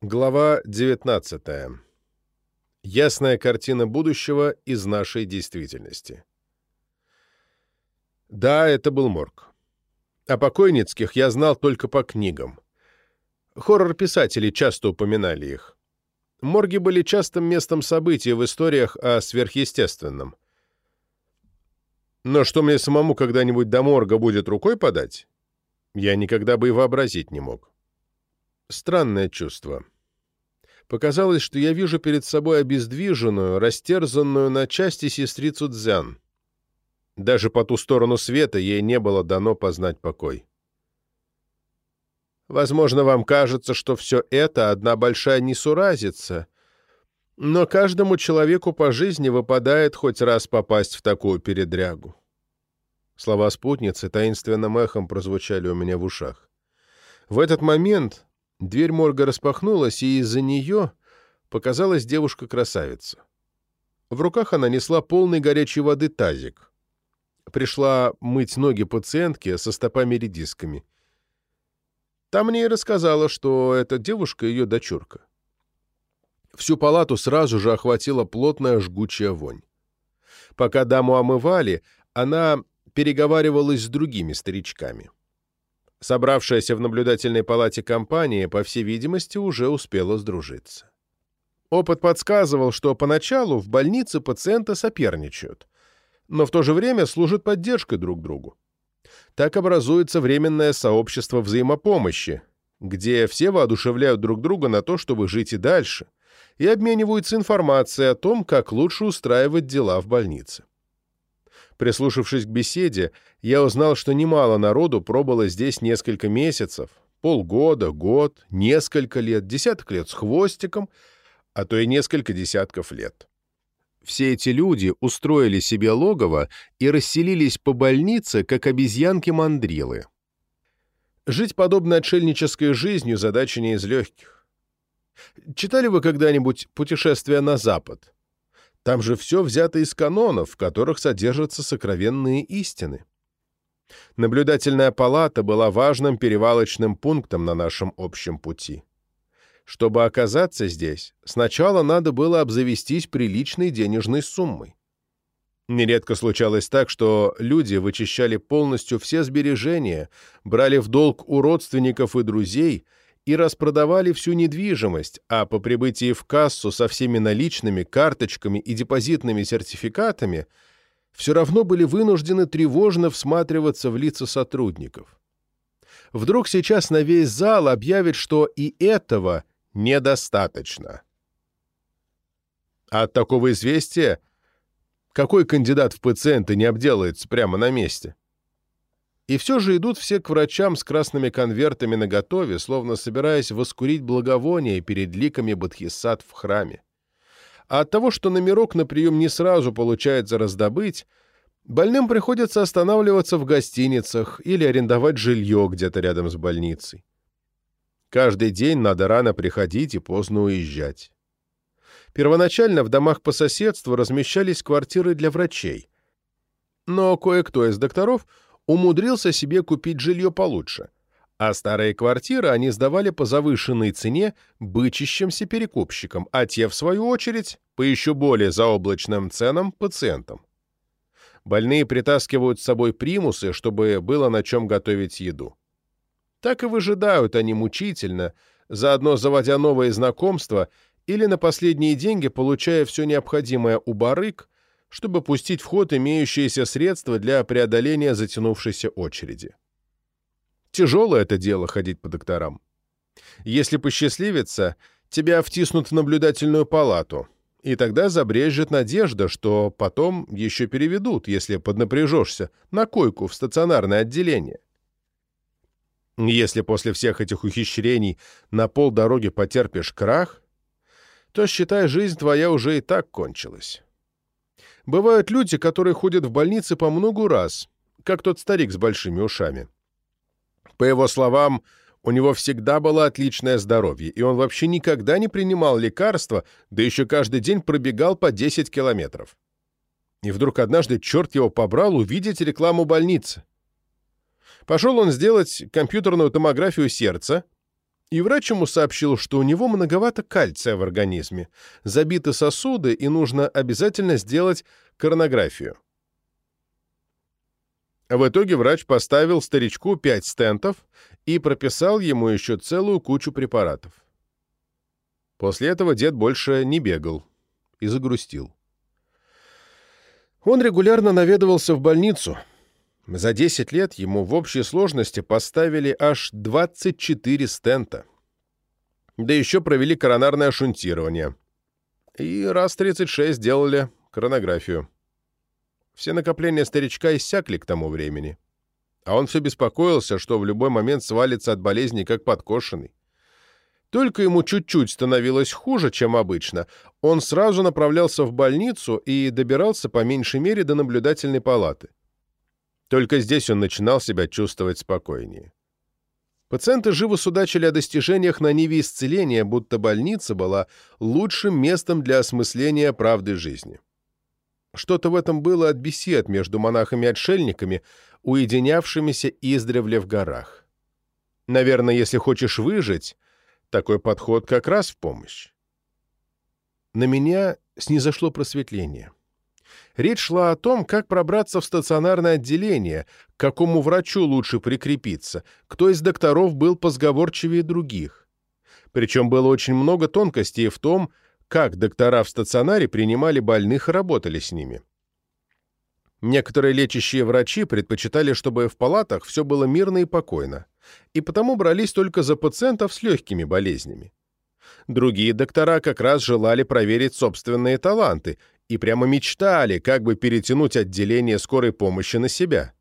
Глава 19. Ясная картина будущего из нашей действительности. Да, это был морг. О покойницких я знал только по книгам. Хоррор-писатели часто упоминали их. Морги были частым местом событий в историях о сверхъестественном. Но что мне самому когда-нибудь до морга будет рукой подать, я никогда бы и вообразить не мог. Странное чувство. Показалось, что я вижу перед собой обездвиженную, растерзанную на части сестрицу Дзян. Даже по ту сторону света ей не было дано познать покой. Возможно, вам кажется, что все это одна большая несуразица, но каждому человеку по жизни выпадает хоть раз попасть в такую передрягу. Слова спутницы таинственным эхом прозвучали у меня в ушах. В этот момент Дверь морга распахнулась, и из-за нее показалась девушка-красавица. В руках она несла полный горячей воды тазик. Пришла мыть ноги пациентки со стопами-редисками. Там мне и рассказала, что эта девушка — ее дочурка. Всю палату сразу же охватила плотная жгучая вонь. Пока даму омывали, она переговаривалась с другими старичками. Собравшаяся в наблюдательной палате компания, по всей видимости, уже успела сдружиться. Опыт подсказывал, что поначалу в больнице пациенты соперничают, но в то же время служат поддержкой друг другу. Так образуется временное сообщество взаимопомощи, где все воодушевляют друг друга на то, чтобы жить и дальше, и обмениваются информацией о том, как лучше устраивать дела в больнице. Прислушавшись к беседе, я узнал, что немало народу пробыло здесь несколько месяцев, полгода, год, несколько лет, десяток лет с хвостиком, а то и несколько десятков лет. Все эти люди устроили себе логово и расселились по больнице, как обезьянки-мандрилы. Жить подобной отшельнической жизнью задача не из легких. Читали вы когда-нибудь «Путешествие на Запад»? Там же все взято из канонов, в которых содержатся сокровенные истины. Наблюдательная палата была важным перевалочным пунктом на нашем общем пути. Чтобы оказаться здесь, сначала надо было обзавестись приличной денежной суммой. Нередко случалось так, что люди вычищали полностью все сбережения, брали в долг у родственников и друзей – и распродавали всю недвижимость, а по прибытии в кассу со всеми наличными, карточками и депозитными сертификатами все равно были вынуждены тревожно всматриваться в лица сотрудников. Вдруг сейчас на весь зал объявят, что и этого недостаточно. От такого известия какой кандидат в пациенты не обделается прямо на месте? И все же идут все к врачам с красными конвертами наготове, словно собираясь воскурить благовоние перед ликами Бодхисат в храме. А от того, что номерок на прием не сразу получается раздобыть, больным приходится останавливаться в гостиницах или арендовать жилье где-то рядом с больницей. Каждый день надо рано приходить и поздно уезжать. Первоначально в домах по соседству размещались квартиры для врачей. Но кое-кто из докторов – умудрился себе купить жилье получше, а старые квартиры они сдавали по завышенной цене бычащимся перекупщикам, а те, в свою очередь, по еще более заоблачным ценам пациентам. Больные притаскивают с собой примусы, чтобы было на чем готовить еду. Так и выжидают они мучительно, заодно заводя новые знакомства или на последние деньги получая все необходимое у барыг, чтобы пустить в ход имеющиеся средства для преодоления затянувшейся очереди. Тяжелое это дело ходить по докторам. Если посчастливится, тебя втиснут в наблюдательную палату, и тогда забрежет надежда, что потом еще переведут, если поднапряжешься, на койку в стационарное отделение. Если после всех этих ухищрений на полдороги потерпишь крах, то, считай, жизнь твоя уже и так кончилась. Бывают люди, которые ходят в больницы по многу раз, как тот старик с большими ушами. По его словам, у него всегда было отличное здоровье, и он вообще никогда не принимал лекарства, да еще каждый день пробегал по 10 километров. И вдруг однажды черт его побрал увидеть рекламу больницы. Пошел он сделать компьютерную томографию сердца, И врач ему сообщил, что у него многовато кальция в организме, забиты сосуды и нужно обязательно сделать коронографию. В итоге врач поставил старичку 5 стентов и прописал ему еще целую кучу препаратов. После этого дед больше не бегал и загрустил. Он регулярно наведывался в больницу. За 10 лет ему в общей сложности поставили аж 24 стента. Да еще провели коронарное шунтирование. И раз 36 делали коронографию. Все накопления старичка иссякли к тому времени. А он все беспокоился, что в любой момент свалится от болезни, как подкошенный. Только ему чуть-чуть становилось хуже, чем обычно, он сразу направлялся в больницу и добирался по меньшей мере до наблюдательной палаты. Только здесь он начинал себя чувствовать спокойнее. Пациенты живо судачили о достижениях на ниве исцеления, будто больница была лучшим местом для осмысления правды жизни. Что-то в этом было от бесед между монахами-отшельниками, уединявшимися издревле в горах. Наверное, если хочешь выжить, такой подход как раз в помощь. На меня снизошло просветление. Речь шла о том, как пробраться в стационарное отделение, к какому врачу лучше прикрепиться, кто из докторов был позговорчивее других. Причем было очень много тонкостей в том, как доктора в стационаре принимали больных и работали с ними. Некоторые лечащие врачи предпочитали, чтобы в палатах все было мирно и покойно, и потому брались только за пациентов с легкими болезнями. Другие доктора как раз желали проверить собственные таланты и прямо мечтали, как бы перетянуть отделение скорой помощи на себя.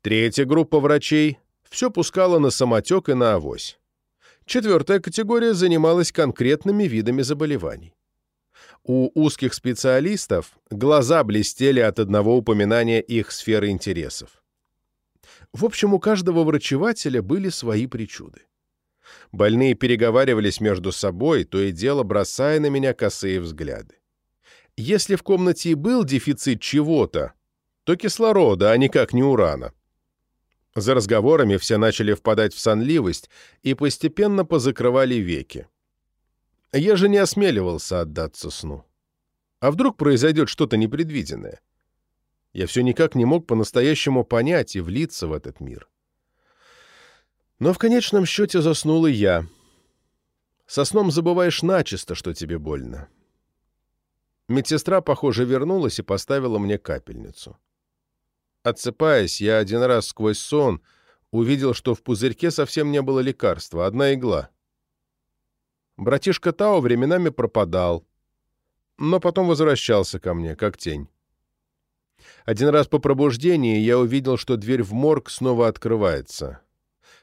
Третья группа врачей все пускала на самотек и на авось. Четвертая категория занималась конкретными видами заболеваний. У узких специалистов глаза блестели от одного упоминания их сферы интересов. В общем, у каждого врачевателя были свои причуды. Больные переговаривались между собой, то и дело бросая на меня косые взгляды. Если в комнате и был дефицит чего-то, то кислорода, а никак не урана. За разговорами все начали впадать в сонливость и постепенно позакрывали веки. Я же не осмеливался отдаться сну. А вдруг произойдет что-то непредвиденное? Я все никак не мог по-настоящему понять и влиться в этот мир. Но в конечном счете заснул и я. Со сном забываешь начисто, что тебе больно. Медсестра, похоже, вернулась и поставила мне капельницу. Отсыпаясь, я один раз сквозь сон увидел, что в пузырьке совсем не было лекарства, одна игла. Братишка Тао временами пропадал, но потом возвращался ко мне, как тень. Один раз по пробуждении я увидел, что дверь в морг снова открывается.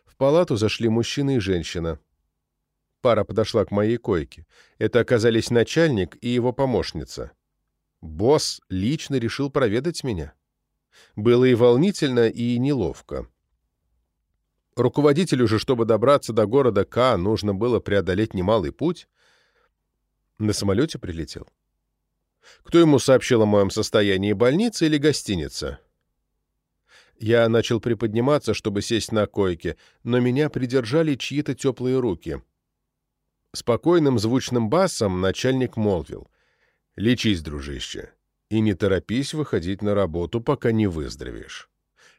В палату зашли мужчина и женщина. Пара подошла к моей койке. Это оказались начальник и его помощница. Босс лично решил проведать меня. Было и волнительно, и неловко. Руководителю же, чтобы добраться до города К, нужно было преодолеть немалый путь. На самолете прилетел. Кто ему сообщил о моем состоянии, больница или гостиница? Я начал приподниматься, чтобы сесть на койке, но меня придержали чьи-то теплые руки. Спокойным звучным басом начальник молвил. «Лечись, дружище и не торопись выходить на работу, пока не выздоровеешь.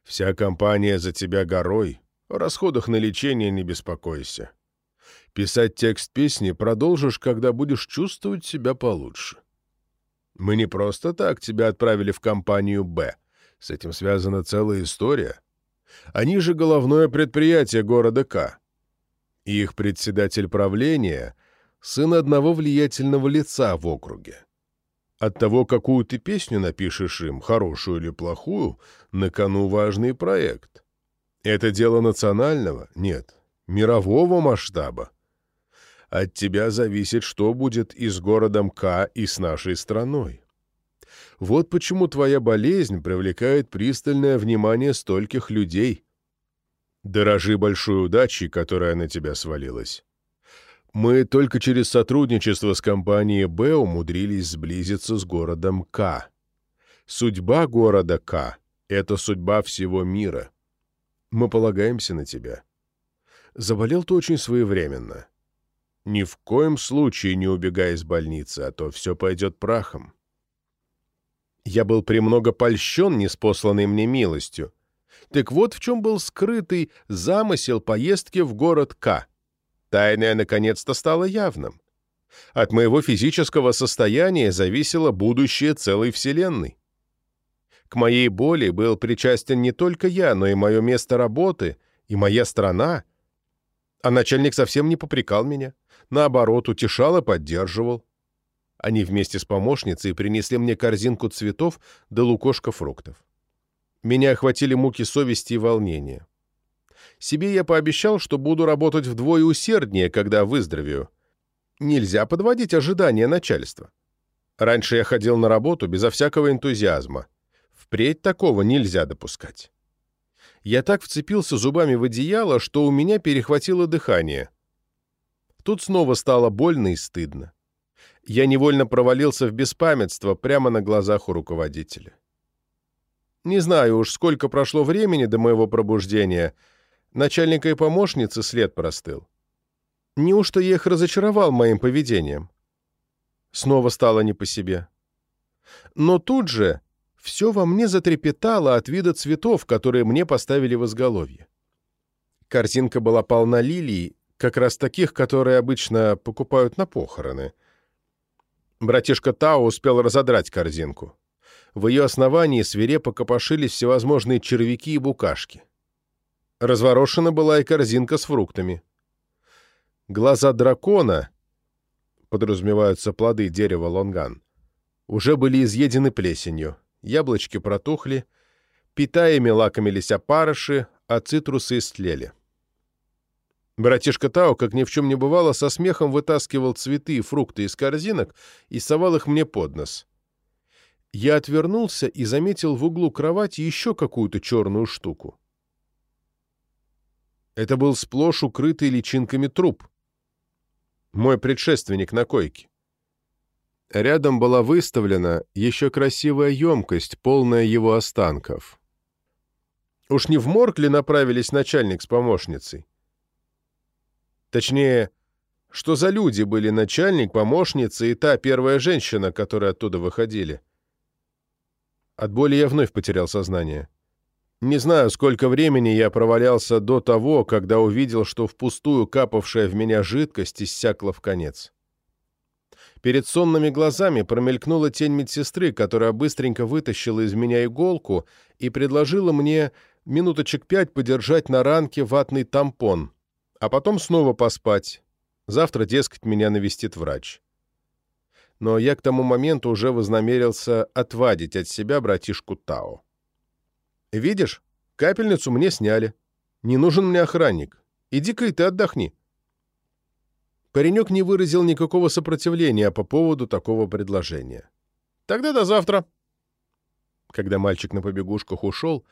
Вся компания за тебя горой, о расходах на лечение не беспокойся. Писать текст песни продолжишь, когда будешь чувствовать себя получше. Мы не просто так тебя отправили в компанию «Б». С этим связана целая история. Они же головное предприятие города К. Их председатель правления — сын одного влиятельного лица в округе. От того, какую ты песню напишешь им, хорошую или плохую, на кону важный проект. Это дело национального? Нет. Мирового масштаба. От тебя зависит, что будет и с городом К, и с нашей страной. Вот почему твоя болезнь привлекает пристальное внимание стольких людей. Дорожи большой удачей, которая на тебя свалилась. Мы только через сотрудничество с компанией «Б» умудрились сблизиться с городом К. Судьба города К — это судьба всего мира. Мы полагаемся на тебя. Заболел ты очень своевременно. Ни в коем случае не убегай из больницы, а то все пойдет прахом. Я был премного польщен неспосланной мне милостью. Так вот в чем был скрытый замысел поездки в город К. Тайное наконец-то стало явным. От моего физического состояния зависело будущее целой Вселенной. К моей боли был причастен не только я, но и мое место работы, и моя страна. А начальник совсем не попрекал меня. Наоборот, утешал и поддерживал. Они вместе с помощницей принесли мне корзинку цветов да лукошко фруктов. Меня охватили муки совести и волнения. Себе я пообещал, что буду работать вдвое усерднее, когда выздоровею. Нельзя подводить ожидания начальства. Раньше я ходил на работу безо всякого энтузиазма. Впредь такого нельзя допускать. Я так вцепился зубами в одеяло, что у меня перехватило дыхание. Тут снова стало больно и стыдно. Я невольно провалился в беспамятство прямо на глазах у руководителя. Не знаю уж, сколько прошло времени до моего пробуждения. Начальника и помощницы след простыл. Неужто я их разочаровал моим поведением? Снова стало не по себе. Но тут же все во мне затрепетало от вида цветов, которые мне поставили в изголовье. Корзинка была полна лилий, как раз таких, которые обычно покупают на похороны. Братишка Тао успел разодрать корзинку. В ее основании свирепо копошились всевозможные червяки и букашки. Разворошена была и корзинка с фруктами. Глаза дракона, подразумеваются плоды дерева лонган, уже были изъедены плесенью яблочки протухли, питаями лакомились опарыши, а цитрусы истлели. Братишка Тао, как ни в чем не бывало, со смехом вытаскивал цветы и фрукты из корзинок и совал их мне под нос. Я отвернулся и заметил в углу кровати еще какую-то черную штуку. Это был сплошь укрытый личинками труп. Мой предшественник на койке. Рядом была выставлена еще красивая емкость, полная его останков. Уж не в морг ли направились начальник с помощницей? Точнее, что за люди были начальник, помощница и та первая женщина, которая оттуда выходили? От боли я вновь потерял сознание. Не знаю, сколько времени я провалялся до того, когда увидел, что впустую капавшая в меня жидкость иссякла в конец. Перед сонными глазами промелькнула тень медсестры, которая быстренько вытащила из меня иголку и предложила мне минуточек пять подержать на ранке ватный тампон, а потом снова поспать. Завтра, дескать, меня навестит врач. Но я к тому моменту уже вознамерился отвадить от себя братишку Тао. «Видишь, капельницу мне сняли. Не нужен мне охранник. Иди-ка и ты отдохни». Паренек не выразил никакого сопротивления по поводу такого предложения. «Тогда до завтра». Когда мальчик на побегушках ушел,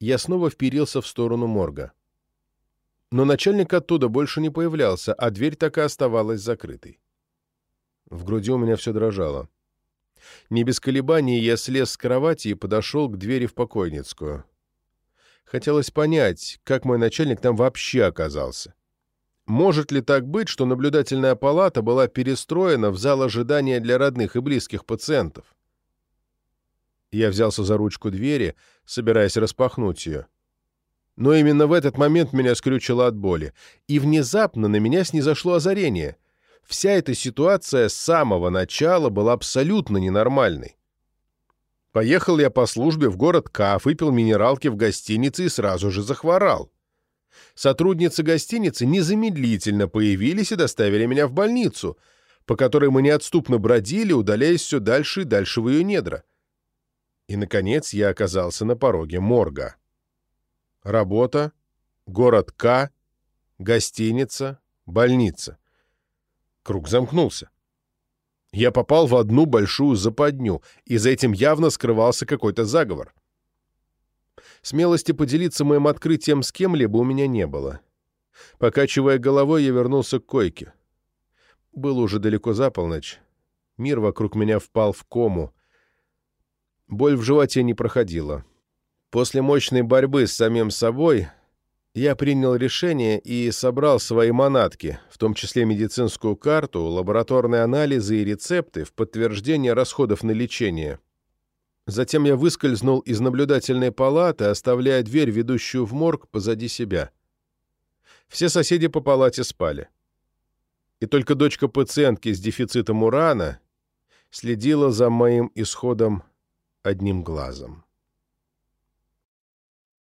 я снова вперился в сторону морга. Но начальник оттуда больше не появлялся, а дверь так и оставалась закрытой. В груди у меня все дрожало. Не без колебаний я слез с кровати и подошел к двери в покойницкую. Хотелось понять, как мой начальник там вообще оказался. Может ли так быть, что наблюдательная палата была перестроена в зал ожидания для родных и близких пациентов? Я взялся за ручку двери, собираясь распахнуть ее. Но именно в этот момент меня скрючило от боли, и внезапно на меня снизошло озарение. Вся эта ситуация с самого начала была абсолютно ненормальной. Поехал я по службе в город К, выпил минералки в гостинице и сразу же захворал. Сотрудницы гостиницы незамедлительно появились и доставили меня в больницу, по которой мы неотступно бродили, удаляясь все дальше и дальше в ее недра. И, наконец, я оказался на пороге морга. Работа, город К, гостиница, больница. Круг замкнулся. Я попал в одну большую западню, и за этим явно скрывался какой-то заговор. Смелости поделиться моим открытием с кем-либо у меня не было. Покачивая головой, я вернулся к койке. Было уже далеко за полночь. Мир вокруг меня впал в кому. Боль в животе не проходила. После мощной борьбы с самим собой Я принял решение и собрал свои манатки, в том числе медицинскую карту, лабораторные анализы и рецепты в подтверждение расходов на лечение. Затем я выскользнул из наблюдательной палаты, оставляя дверь, ведущую в морг, позади себя. Все соседи по палате спали. И только дочка пациентки с дефицитом урана следила за моим исходом одним глазом.